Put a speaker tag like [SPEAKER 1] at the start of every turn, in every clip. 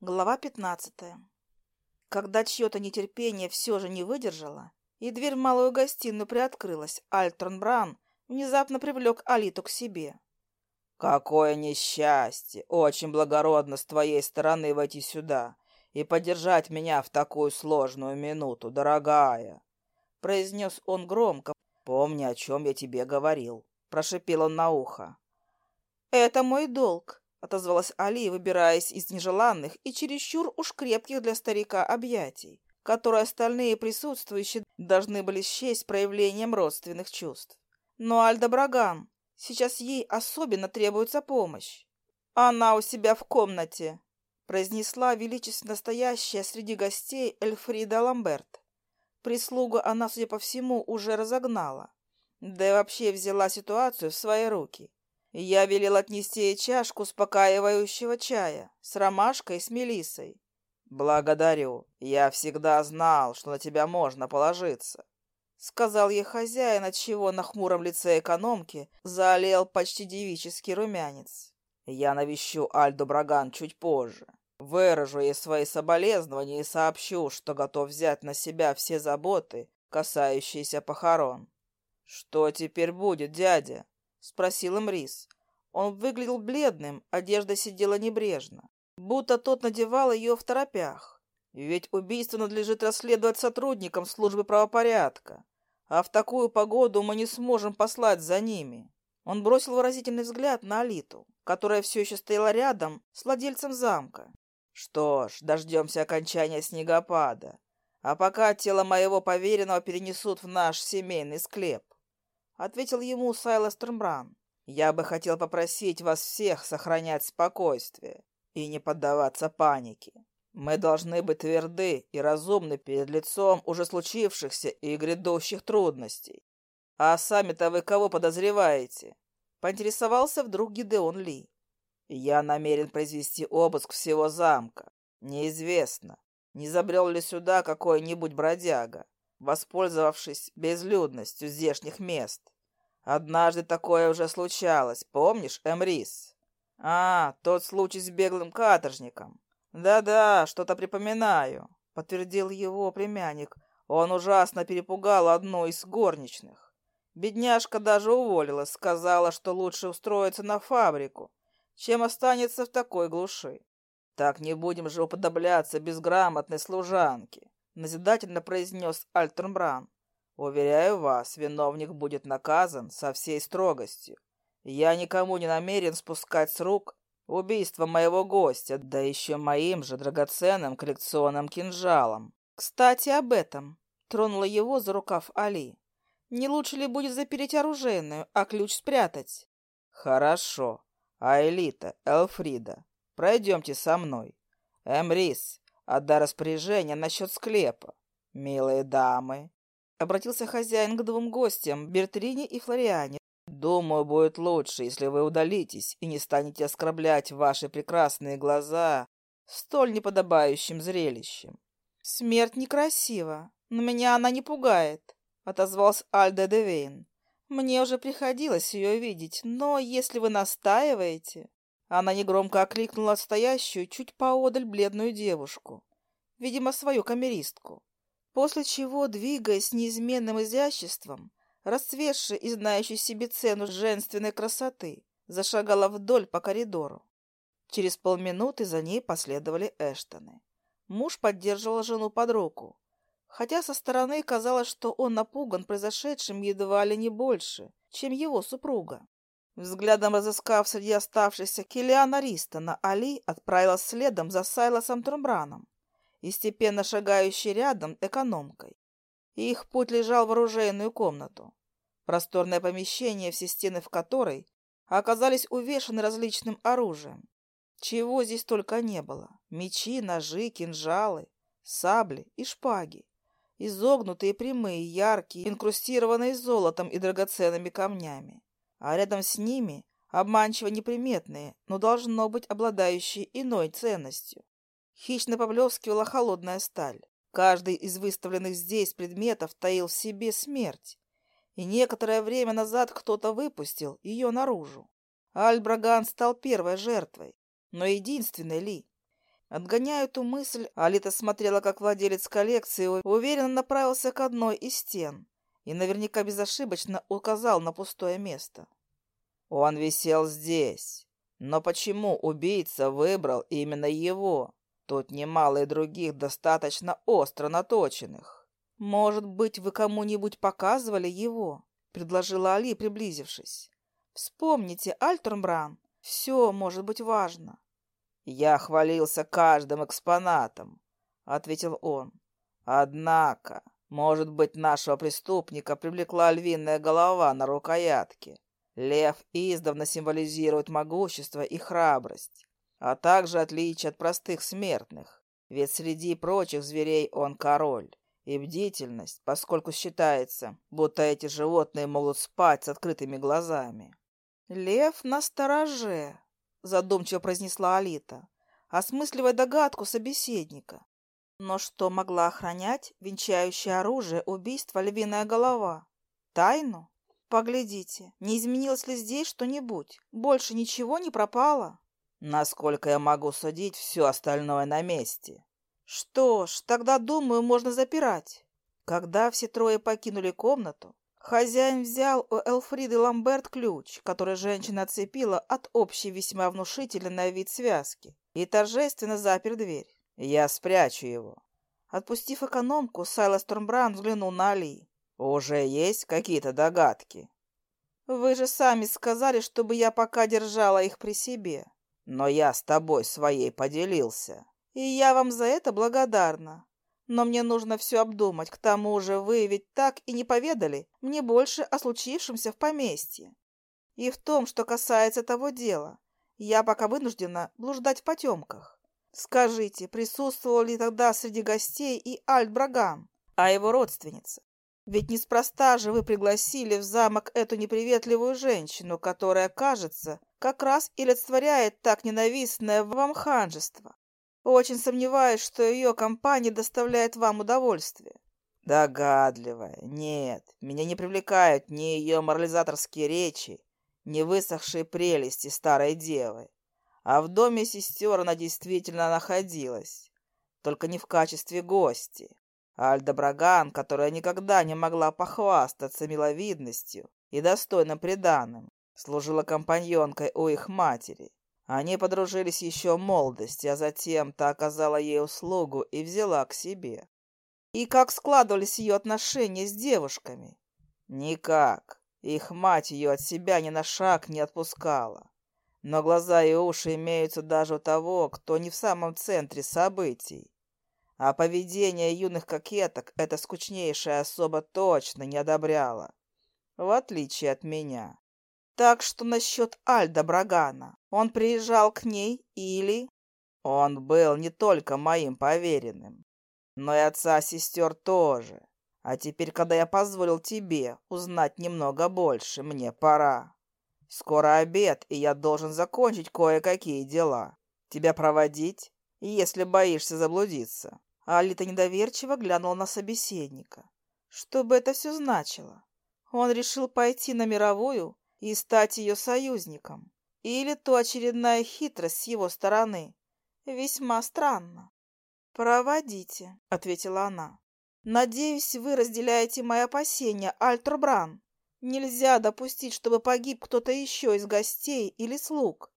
[SPEAKER 1] Глава пятнадцатая. Когда чье-то нетерпение все же не выдержало, и дверь в малую гостиную приоткрылась, Альтрон Бран внезапно привлек Алиту к себе.
[SPEAKER 2] «Какое несчастье! Очень благородно с твоей стороны войти сюда и поддержать меня в такую сложную минуту, дорогая!» Произнес он громко. «Помни, о чем я тебе говорил», — прошипел он на ухо.
[SPEAKER 1] «Это мой долг», — отозвалась Али, выбираясь из нежеланных и чересчур уж крепких для старика объятий, которые остальные присутствующие должны были счесть проявлением родственных чувств. Но Альда Браган, сейчас ей особенно требуется помощь. Она у себя в комнате, произнесла величественно стоящая среди гостей Эльфрида Ламберт. Прислугу она, судя по всему, уже разогнала, да и вообще взяла ситуацию в свои руки. Я велел отнести ей чашку успокаивающего чая с ромашкой и с мелиссой.
[SPEAKER 2] «Благодарю. Я всегда знал, что на тебя можно положиться», — сказал ей хозяин, отчего на хмуром лице экономки залил почти девический румянец. «Я навещу Альду Браган чуть позже. Выражу ей свои соболезнования и сообщу, что готов взять на себя все заботы, касающиеся похорон». «Что теперь будет, дядя?» — спросил Мрис. Он выглядел бледным, одежда сидела небрежно, будто тот надевал ее в торопях. Ведь убийство надлежит расследовать сотрудникам службы правопорядка, а в такую погоду мы не сможем послать за ними. Он бросил выразительный взгляд на Алиту, которая все еще стояла рядом с владельцем замка. Что ж, дождемся окончания снегопада. А пока тело моего поверенного перенесут в наш семейный склеп ответил ему Сайлас Трембран. Я бы хотел попросить вас всех сохранять спокойствие и не поддаваться панике. Мы должны быть тверды и разумны перед лицом уже случившихся и грядущих трудностей. А сами-то вы кого подозреваете? Поинтересовался вдруг Гидеон Ли. Я намерен произвести обыск всего замка. Неизвестно, не забрел ли сюда какой-нибудь бродяга воспользовавшись безлюдностью здешних мест. Однажды такое уже случалось, помнишь, Эмрис? А, тот случай с беглым каторжником. Да-да, что-то припоминаю, подтвердил его племянник. Он ужасно перепугал одну из горничных. Бедняжка даже уволилась, сказала, что лучше устроиться на фабрику, чем останется в такой глуши. Так не будем же уподобляться безграмотной служанке назидательно произнес Альтернбран. Уверяю вас, виновник будет наказан со всей строгостью. Я никому не намерен спускать с рук убийство моего гостя, да еще моим же драгоценным коллекционным кинжалом.
[SPEAKER 1] Кстати, об этом. Тронула его за рукав Али. Не лучше ли будет запереть оружейную, а ключ спрятать?
[SPEAKER 2] Хорошо. А Элита, Элфрида, пройдемте со мной. Эмрис, Отдай распоряжение насчет склепа. Милые дамы, обратился хозяин к двум гостям, Бертрине и Флориане. Думаю, будет лучше, если вы удалитесь и не станете оскорблять ваши прекрасные глаза столь неподобающим зрелищем.
[SPEAKER 1] Смерть некрасива, но меня она не пугает, отозвался Альде Девейн. Мне уже приходилось ее видеть, но если вы настаиваете... Она негромко окликнула стоящую чуть поодаль бледную девушку, видимо, свою камеристку, после чего, двигаясь неизменным изяществом, расцветшей и знающей себе цену женственной красоты, зашагала вдоль по коридору. Через полминуты за ней последовали Эштоны. Муж поддерживал жену под руку, хотя со стороны казалось, что он напуган произошедшим едва ли не больше, чем его супруга. Взглядом разыскав среди оставшихся Килиана Ристона, Али отправилась следом за Сайлосом Трумбраном и степенно шагающей рядом экономкой. их путь лежал в оружейную комнату. Просторное помещение, все стены в которой оказались увешаны различным оружием. Чего здесь только не было. Мечи, ножи, кинжалы, сабли и шпаги. Изогнутые, прямые, яркие, инкрустированные золотом и драгоценными камнями а рядом с ними обманчиво неприметные, но должно быть обладающие иной ценностью. Хищно поблескивала холодная сталь. Каждый из выставленных здесь предметов таил в себе смерть, и некоторое время назад кто-то выпустил ее наружу. Альбраган стал первой жертвой, но единственной ли? Отгоняя эту мысль, Алита смотрела, как владелец коллекции уверенно направился к одной из стен и наверняка безошибочно указал на пустое место.
[SPEAKER 2] Он висел здесь. Но почему убийца выбрал именно его? Тут немало и других достаточно остро наточенных.
[SPEAKER 1] Может быть, вы кому-нибудь показывали его? Предложила Али, приблизившись. Вспомните, Альтернбран, все может быть важно.
[SPEAKER 2] Я хвалился каждым экспонатом, ответил он. Однако, может быть, нашего преступника привлекла львиная голова на рукоятке. Лев издавна символизирует могущество и храбрость, а также отличие от простых смертных, ведь среди прочих зверей он король. И бдительность, поскольку считается, будто эти животные могут спать с открытыми глазами.
[SPEAKER 1] «Лев на стороже», — задумчиво произнесла Алита, осмысливая догадку собеседника. Но что могла охранять венчающее оружие убийства львиная голова? Тайну? Поглядите, не изменилось ли здесь что-нибудь? Больше ничего не пропало?
[SPEAKER 2] Насколько я могу судить, все остальное на месте.
[SPEAKER 1] Что ж, тогда, думаю, можно запирать. Когда все трое покинули комнату, хозяин взял у Элфриды Ламберт ключ, который женщина отцепила от общей весьма внушительной на вид связки, и торжественно запер дверь.
[SPEAKER 2] Я спрячу его.
[SPEAKER 1] Отпустив экономку, Сайлас Тормбран взглянул на Али.
[SPEAKER 2] Уже есть какие-то догадки?
[SPEAKER 1] Вы же сами сказали, чтобы я пока держала их при себе.
[SPEAKER 2] Но я с тобой своей поделился.
[SPEAKER 1] И я вам за это благодарна. Но мне нужно все обдумать. К тому же вы ведь так и не поведали мне больше о случившемся в поместье. И в том, что касается того дела, я пока вынуждена блуждать в потемках. Скажите, присутствовал ли тогда среди гостей и Альт Браган, а его родственница? Ведь неспроста же вы пригласили в замок эту неприветливую женщину, которая, кажется, как раз и олицетворяет так ненавистное вам ханжество. Очень сомневаюсь, что ее компания доставляет вам удовольствие.
[SPEAKER 2] Догадливая. Нет, меня не привлекают ни ее морализаторские речи, ни высохшие прелести старой девы. А в доме сестер она действительно находилась, только не в качестве гости. Браган, которая никогда не могла похвастаться миловидностью и достойным приданым, служила компаньонкой у их матери. Они подружились еще в молодости, а затем та оказала ей услугу и взяла к себе.
[SPEAKER 1] И как складывались ее отношения с девушками?
[SPEAKER 2] Никак. Их мать ее от себя ни на шаг не отпускала. Но глаза и уши имеются даже у того, кто не в самом центре событий. А поведение юных кокеток эта скучнейшая особа точно не одобряла, в отличие от меня.
[SPEAKER 1] Так что насчет Альда Брагана. Он приезжал к ней или...
[SPEAKER 2] Он был не только моим поверенным, но и отца сестер тоже. А теперь, когда я позволил тебе узнать немного больше, мне пора. Скоро обед, и я должен закончить кое-какие дела. Тебя проводить, если боишься заблудиться.
[SPEAKER 1] Алита недоверчиво глянула на собеседника. Что бы это все значило? Он решил пойти на мировую и стать ее союзником? Или то очередная хитрость с его стороны? Весьма странно. «Проводите», — ответила она. «Надеюсь, вы разделяете мои опасения, Альтербран. Нельзя допустить, чтобы погиб кто-то еще из гостей или слуг».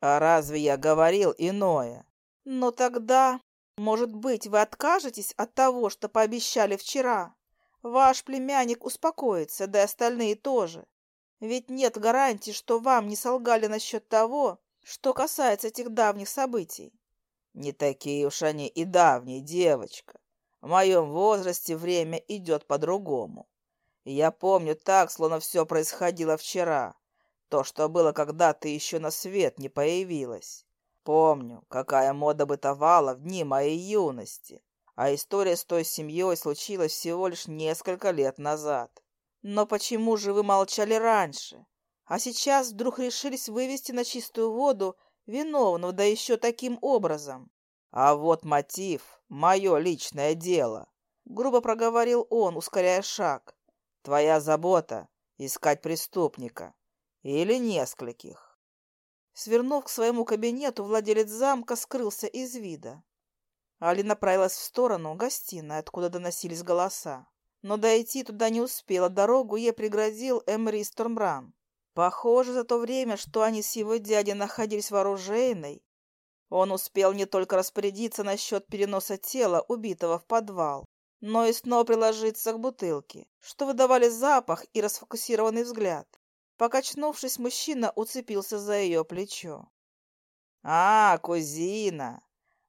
[SPEAKER 2] «А разве я говорил иное?»
[SPEAKER 1] «Но тогда может быть, вы откажетесь от того, что пообещали вчера? Ваш племянник успокоится, да и остальные тоже. Ведь нет гарантии, что вам не солгали насчет того, что касается этих давних событий.
[SPEAKER 2] Не такие уж они и давние, девочка. В моем возрасте время идет по-другому. Я помню так, словно все происходило вчера. То, что было, когда ты еще на свет не появилась. Помню, какая мода бытовала в дни моей юности, а история с той семьей случилась всего лишь несколько лет назад.
[SPEAKER 1] Но почему же вы молчали раньше? А сейчас вдруг решились вывести на чистую воду виновного, да еще таким образом?
[SPEAKER 2] А вот мотив — мое личное дело, — грубо проговорил он, ускоряя шаг. Твоя забота — искать преступника. Или нескольких.
[SPEAKER 1] Свернув к своему кабинету, владелец замка скрылся из вида. Али направилась в сторону гостиной, откуда доносились голоса. Но дойти туда не успела, дорогу ей преградил Эмри Стормбран. Похоже, за то время, что они с его дядей находились в оружейной, он успел не только распорядиться насчет переноса тела убитого в подвал, но и снова приложиться к бутылке, что выдавали запах и расфокусированный взгляд. Покачнувшись, мужчина уцепился за ее плечо. «А, кузина,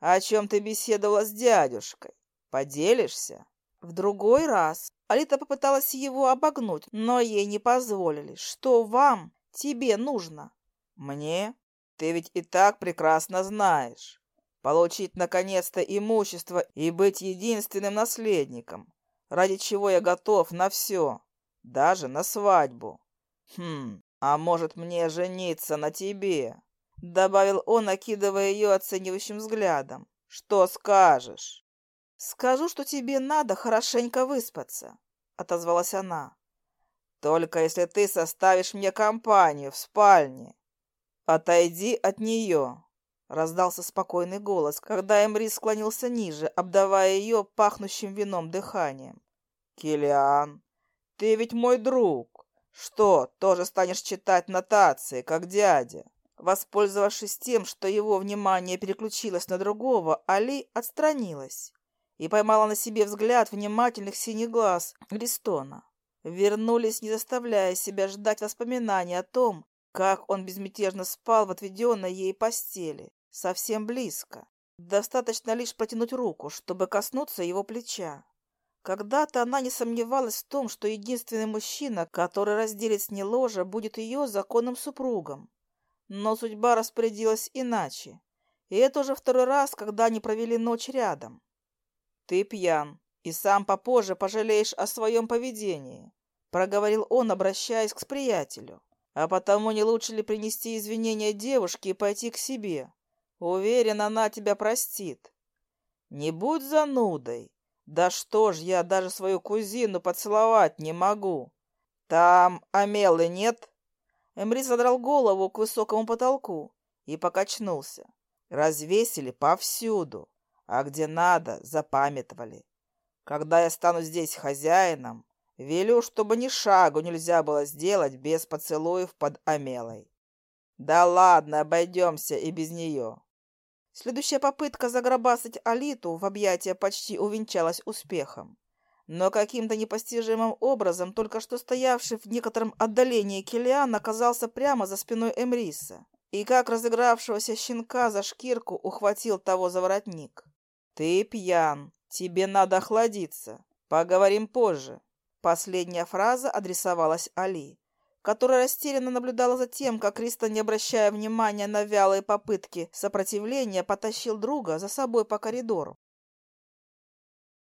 [SPEAKER 1] о чем ты беседовала с дядюшкой? Поделишься?» В другой раз Алита попыталась его обогнуть, но ей не позволили. Что вам, тебе нужно? Мне? Ты ведь и так прекрасно знаешь. Получить, наконец-то, имущество и быть единственным наследником, ради чего я готов на все, даже на свадьбу. Хм, а может мне жениться на тебе? Добавил он, окидывая ее оценивающим взглядом. Что скажешь? «Скажу, что тебе надо хорошенько выспаться», — отозвалась она. «Только если ты составишь мне компанию в спальне. Отойди от нее», — раздался спокойный голос, когда Эмри склонился ниже, обдавая ее пахнущим вином дыханием. «Киллиан, ты ведь мой друг. Что, тоже станешь читать нотации, как дядя?» Воспользовавшись тем, что его внимание переключилось на другого, Али отстранилась и поймала на себе взгляд внимательных синих глаз Гристона. Вернулись, не заставляя себя ждать воспоминаний о том, как он безмятежно спал в отведенной ей постели, совсем близко. Достаточно лишь протянуть руку, чтобы коснуться его плеча. Когда-то она не сомневалась в том, что единственный мужчина, который разделит с ней ложе, будет ее законным супругом. Но судьба распорядилась иначе. И это уже второй раз, когда они провели ночь рядом. «Ты пьян, и сам попозже пожалеешь о своем поведении», — проговорил он, обращаясь к приятелю. «А потому не лучше ли принести извинения девушке и пойти к себе? Уверен, она тебя простит». «Не будь занудой. Да что ж, я даже свою кузину поцеловать не могу. Там Амелы нет?» Эмри задрал голову к высокому потолку и покачнулся. Развесили повсюду а где надо, запамятовали. Когда я стану здесь хозяином, велю, чтобы ни шагу нельзя было сделать без поцелуев под Амелой. Да ладно, обойдемся и без нее. Следующая попытка загробасать Алиту в объятия почти увенчалась успехом. Но каким-то непостижимым образом только что стоявший в некотором отдалении Килиан оказался прямо за спиной Эмриса и как разыгравшегося щенка за шкирку ухватил того за воротник. «Ты пьян. Тебе надо охладиться. Поговорим позже». Последняя фраза адресовалась Али, которая растерянно наблюдала за тем, как Криста, не обращая внимания на вялые попытки сопротивления, потащил друга за собой по коридору.